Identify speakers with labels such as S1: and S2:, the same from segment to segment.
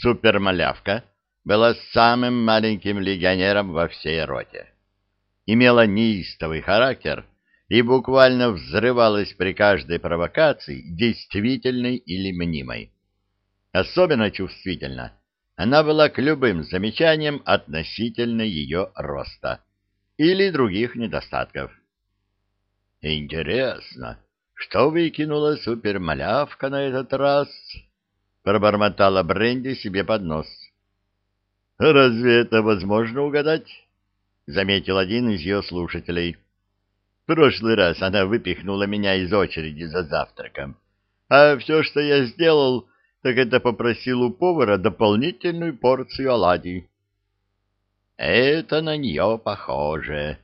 S1: Супермалявка была самым маленьким легионером во всей роте. Имела неистовый характер и буквально взрывалась при каждой провокации, действительной или мнимой. Особенно чувствительна она была к любым замечаниям относительно ее роста или других недостатков. «Интересно, что выкинула супермалявка на этот раз?» — пробормотала Бренди себе под нос. «Разве это возможно угадать?» — заметил один из ее слушателей. «В прошлый раз она выпихнула меня из очереди за завтраком, а все, что я сделал, так это попросил у повара дополнительную порцию оладий. «Это на нее похоже».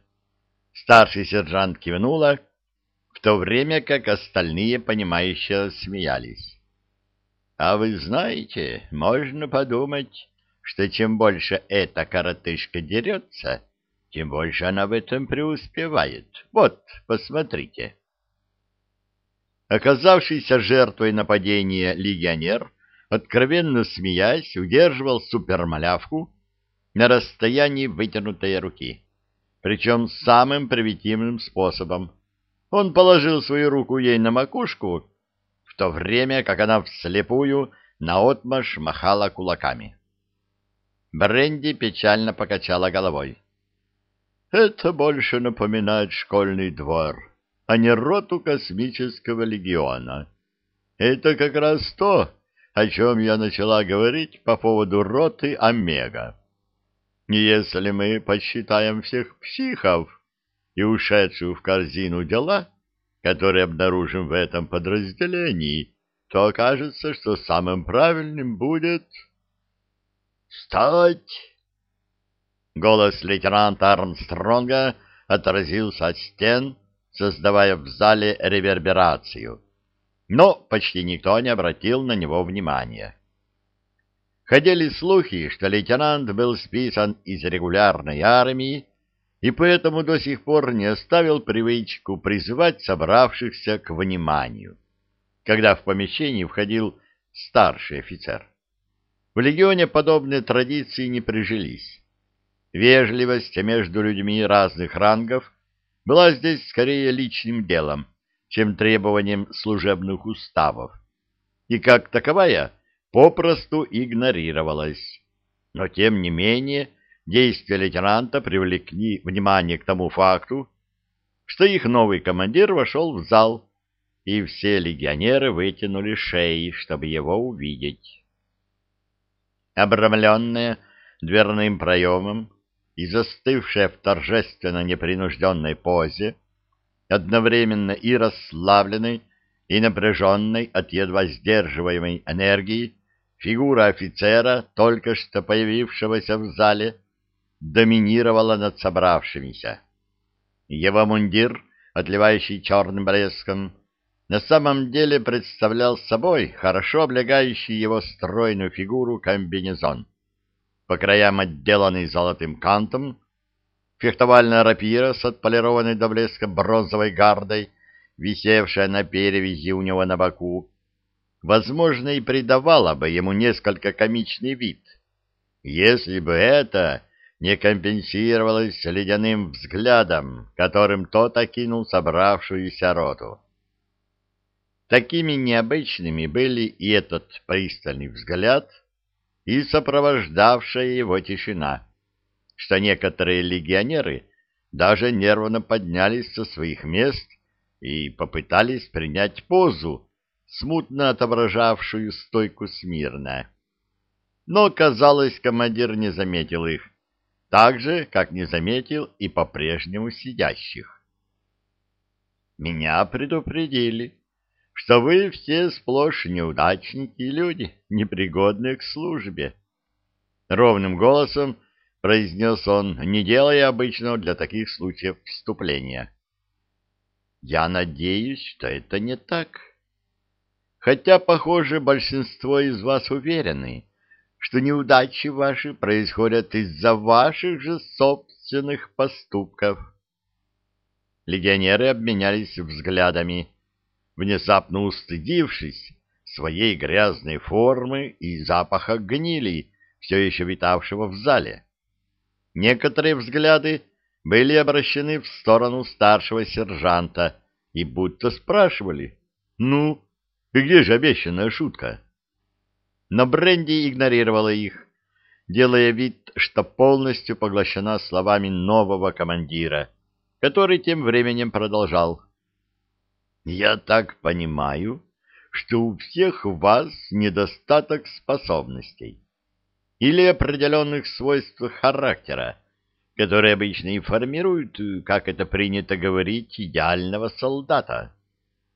S1: Старший сержант кивнула, в то время как остальные, понимающие, смеялись. «А вы знаете, можно подумать, что чем больше эта коротышка дерется, тем больше она в этом преуспевает. Вот, посмотрите». Оказавшийся жертвой нападения легионер, откровенно смеясь, удерживал супермалявку на расстоянии вытянутой руки, причем самым примитивным способом. Он положил свою руку ей на макушку, то время как она вслепую наотмашь махала кулаками. Бренди печально покачала головой. «Это больше напоминает школьный двор» а не роту космического легиона. Это как раз то, о чем я начала говорить по поводу роты Омега. Если мы посчитаем всех психов и ушедшую в корзину дела, которые обнаружим в этом подразделении, то окажется, что самым правильным будет... «Встать!» Голос лейтенанта Армстронга отразился от стен, создавая в зале реверберацию, но почти никто не обратил на него внимания. Ходили слухи, что лейтенант был списан из регулярной армии и поэтому до сих пор не оставил привычку призывать собравшихся к вниманию, когда в помещение входил старший офицер. В легионе подобные традиции не прижились. Вежливость между людьми разных рангов была здесь скорее личным делом, чем требованием служебных уставов, и как таковая попросту игнорировалась. Но, тем не менее, действия лейтенанта привлекли внимание к тому факту, что их новый командир вошел в зал, и все легионеры вытянули шеи, чтобы его увидеть. Обрамленная дверным проемом, и застывшая в торжественно непринужденной позе, одновременно и расслабленной, и напряженной от едва сдерживаемой энергии, фигура офицера, только что появившегося в зале, доминировала над собравшимися. Его мундир, отливающий черным блеском, на самом деле представлял собой хорошо облегающий его стройную фигуру комбинезон по краям отделанный золотым кантом, фехтовальная рапира с отполированной до блеска бронзовой гардой, висевшая на перевязи у него на боку, возможно, и придавала бы ему несколько комичный вид, если бы это не компенсировалось ледяным взглядом, которым тот окинул собравшуюся роту. Такими необычными были и этот пристальный взгляд — и сопровождавшая его тишина, что некоторые легионеры даже нервно поднялись со своих мест и попытались принять позу, смутно отображавшую стойку смирно. Но, казалось, командир не заметил их, так же, как не заметил и по-прежнему сидящих. «Меня предупредили», что вы все сплошь неудачники и люди, непригодные к службе. Ровным голосом произнес он, не делая обычного для таких случаев вступления. Я надеюсь, что это не так. Хотя, похоже, большинство из вас уверены, что неудачи ваши происходят из-за ваших же собственных поступков. Легионеры обменялись взглядами внезапно устыдившись своей грязной формы и запаха гнили, все еще витавшего в зале. Некоторые взгляды были обращены в сторону старшего сержанта и будто спрашивали, «Ну, где же обещанная шутка?» Но Бренди игнорировала их, делая вид, что полностью поглощена словами нового командира, который тем временем продолжал. «Я так понимаю, что у всех вас недостаток способностей или определенных свойств характера, которые обычно и формируют, как это принято говорить, идеального солдата.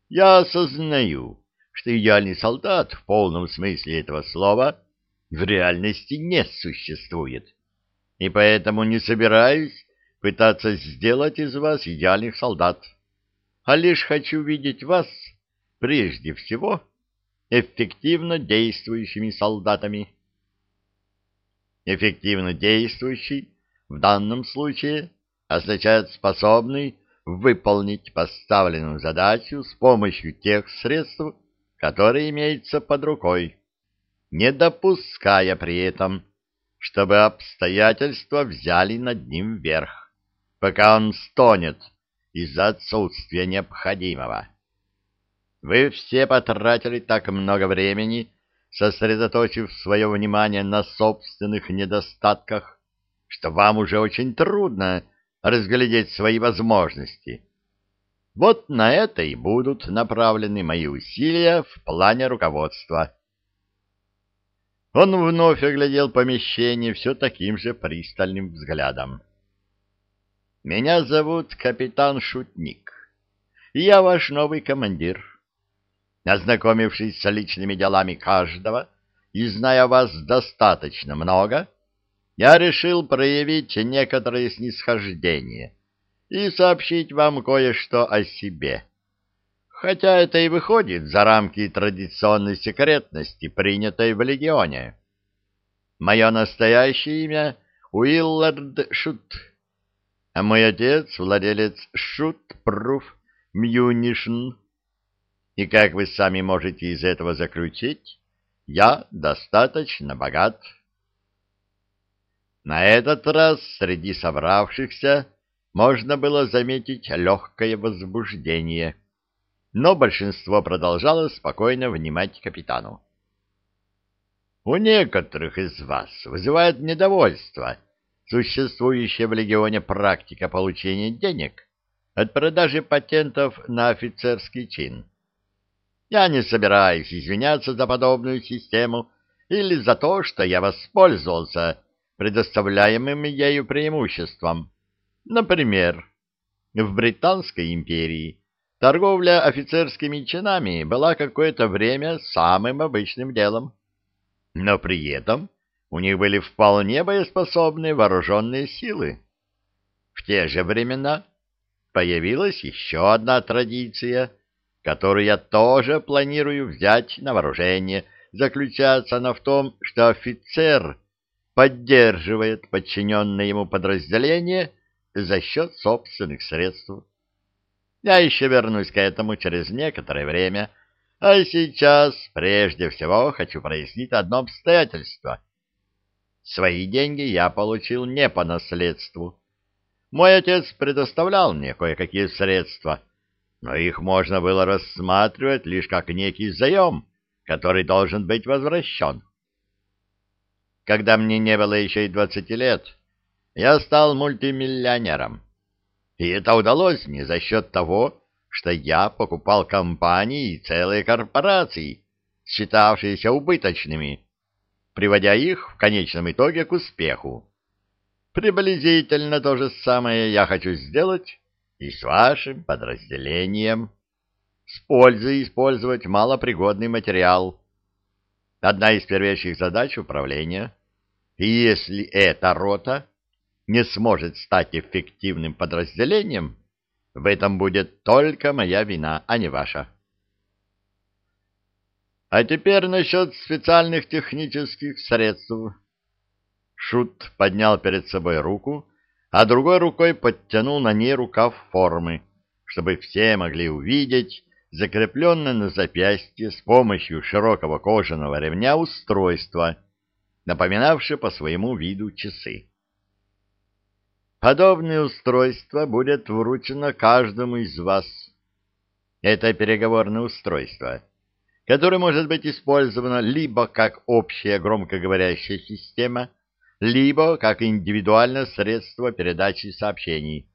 S1: Я осознаю, что идеальный солдат в полном смысле этого слова в реальности не существует, и поэтому не собираюсь пытаться сделать из вас идеальных солдат, а лишь хочу видеть вас, прежде всего, эффективно действующими солдатами. Эффективно действующий в данном случае означает способный выполнить поставленную задачу с помощью тех средств, которые имеются под рукой, не допуская при этом, чтобы обстоятельства взяли над ним верх, пока он стонет из-за отсутствия необходимого. Вы все потратили так много времени, сосредоточив свое внимание на собственных недостатках, что вам уже очень трудно разглядеть свои возможности. Вот на это и будут направлены мои усилия в плане руководства. Он вновь оглядел помещение все таким же пристальным взглядом. «Меня зовут капитан Шутник, и я ваш новый командир. Ознакомившись с личными делами каждого и зная вас достаточно много, — я решил проявить некоторое снисхождение и сообщить вам кое-что о себе. Хотя это и выходит за рамки традиционной секретности, принятой в Легионе. Мое настоящее имя — Уиллард Шут, а мой отец — владелец Shutt Proof Munition. И, как вы сами можете из этого заключить, я достаточно богат. На этот раз среди собравшихся можно было заметить легкое возбуждение, но большинство продолжало спокойно внимать капитану. У некоторых из вас вызывает недовольство существующая в легионе практика получения денег от продажи патентов на офицерский чин. Я не собираюсь извиняться за подобную систему или за то, что я воспользовался предоставляемым ею преимуществом. Например, в Британской империи торговля офицерскими чинами была какое-то время самым обычным делом. Но при этом у них были вполне боеспособные вооруженные силы. В те же времена появилась еще одна традиция, которую я тоже планирую взять на вооружение, заключается она в том, что офицер — поддерживает подчиненное ему подразделение за счет собственных средств. Я еще вернусь к этому через некоторое время, а сейчас прежде всего хочу прояснить одно обстоятельство. Свои деньги я получил не по наследству. Мой отец предоставлял мне кое-какие средства, но их можно было рассматривать лишь как некий заем, который должен быть возвращен. Когда мне не было еще и двадцати лет, я стал мультимиллионером. И это удалось не за счет того, что я покупал компании и целые корпорации, считавшиеся убыточными, приводя их в конечном итоге к успеху. Приблизительно то же самое я хочу сделать и с вашим подразделением. С пользой использовать малопригодный материал. Одна из первейших задач управления и если эта рота не сможет стать эффективным подразделением, в этом будет только моя вина, а не ваша. А теперь насчет специальных технических средств. Шут поднял перед собой руку, а другой рукой подтянул на ней рукав формы, чтобы все могли увидеть закрепленное на запястье с помощью широкого кожаного ремня устройство, напоминавшее по своему виду часы. Подобное устройство будет вручено каждому из вас. Это переговорное устройство, которое может быть использовано либо как общая громкоговорящая система, либо как индивидуальное средство передачи сообщений.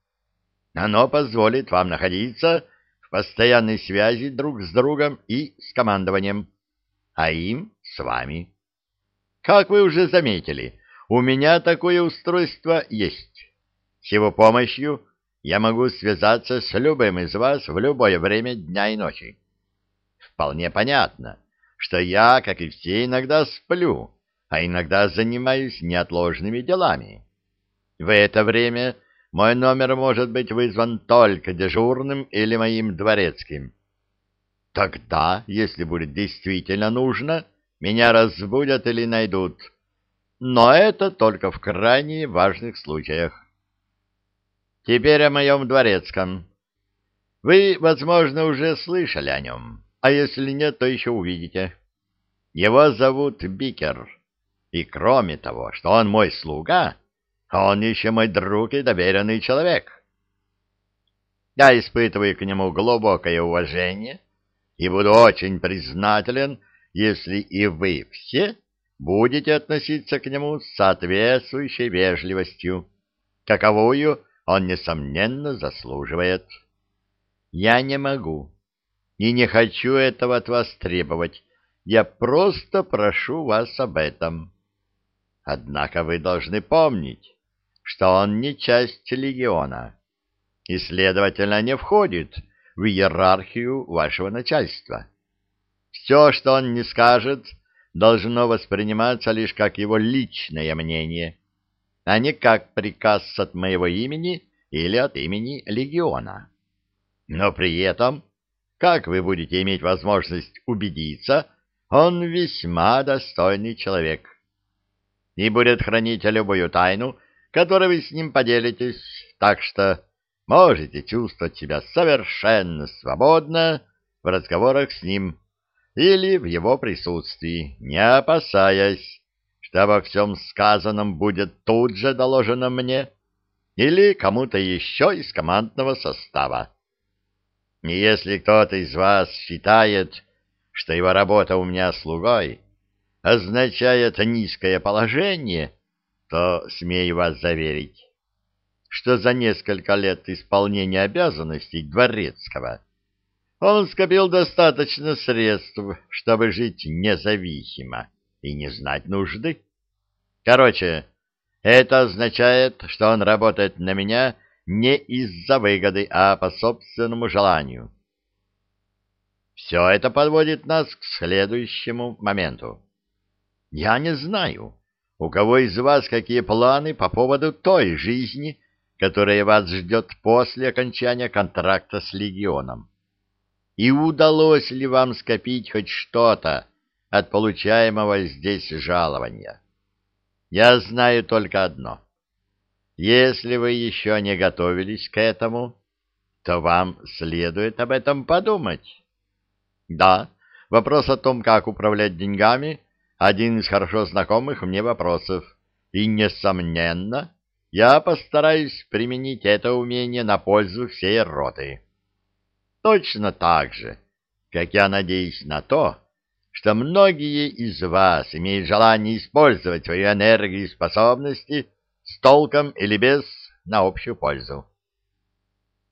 S1: Оно позволит вам находиться в постоянной связи друг с другом и с командованием, а им с вами. Как вы уже заметили, у меня такое устройство есть. С его помощью я могу связаться с любым из вас в любое время дня и ночи. Вполне понятно, что я, как и все, иногда сплю, а иногда занимаюсь неотложными делами. В это время мой номер может быть вызван только дежурным или моим дворецким. Тогда, если будет действительно нужно, меня разбудят или найдут. Но это только в крайне важных случаях. Теперь о моем дворецком. Вы, возможно, уже слышали о нем, а если нет, то еще увидите. Его зовут Бикер, и кроме того, что он мой слуга, он еще мой друг и доверенный человек. Я испытываю к нему глубокое уважение и буду очень признателен, если и вы все будете относиться к нему с соответствующей вежливостью, каковую он, несомненно, заслуживает. Я не могу и не хочу этого от вас требовать, я просто прошу вас об этом. Однако вы должны помнить, что он не часть легиона и, следовательно, не входит в иерархию вашего начальства. Все, что он не скажет, должно восприниматься лишь как его личное мнение, а не как приказ от моего имени или от имени легиона. Но при этом, как вы будете иметь возможность убедиться, он весьма достойный человек и будет хранить любую тайну, которой вы с ним поделитесь, так что можете чувствовать себя совершенно свободно в разговорах с ним или в его присутствии, не опасаясь, что обо всем сказанном будет тут же доложено мне или кому-то еще из командного состава. И если кто-то из вас считает, что его работа у меня слугой означает низкое положение, то смею вас заверить, что за несколько лет исполнения обязанностей дворецкого он скопил достаточно средств, чтобы жить независимо и не знать нужды. Короче, это означает, что он работает на меня не из-за выгоды, а по собственному желанию. Все это подводит нас к следующему моменту. Я не знаю, у кого из вас какие планы по поводу той жизни, которая вас ждет после окончания контракта с Легионом? И удалось ли вам скопить хоть что-то от получаемого здесь жалования? Я знаю только одно. Если вы еще не готовились к этому, то вам следует об этом подумать. Да, вопрос о том, как управлять деньгами, один из хорошо знакомых мне вопросов, и, несомненно, я постараюсь применить это умение на пользу всей роты. Точно так же, как я надеюсь на то, что многие из вас имеют желание использовать свою энергию и способности с толком или без на общую пользу.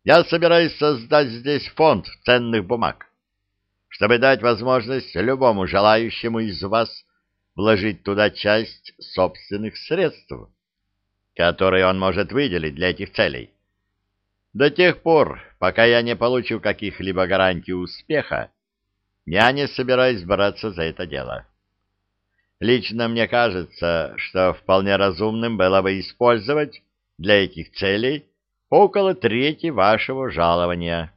S1: Я собираюсь создать здесь фонд ценных бумаг, чтобы дать возможность любому желающему из вас вложить туда часть собственных средств, которые он может выделить для этих целей. До тех пор, пока я не получу каких-либо гарантий успеха, я не собираюсь браться за это дело. Лично мне кажется, что вполне разумным было бы использовать для этих целей около трети вашего жалования.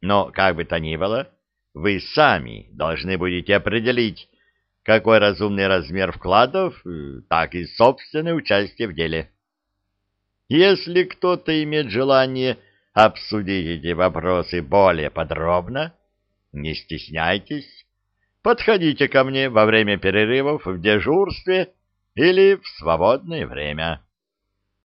S1: Но, как бы то ни было, вы сами должны будете определить, какой разумный размер вкладов, э, так и собственное участие в деле. Если кто-то имеет желание обсудить эти вопросы более подробно, Не стесняйтесь, подходите ко мне во время перерывов в дежурстве или в свободное время.